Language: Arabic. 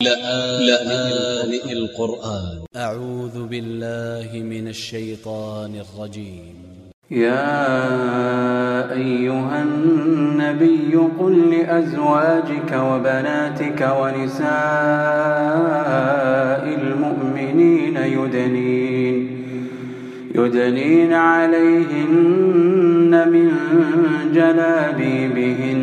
لآن القرآن. أ ع و ذ ب ا ل ل ه من ا ل ش ي ط ا ن ا ل ج ي م يا أيها النبي قل لأزواجك وبناتك ونساء المؤمنين يدنين يدنين عليهن من جلابيبهن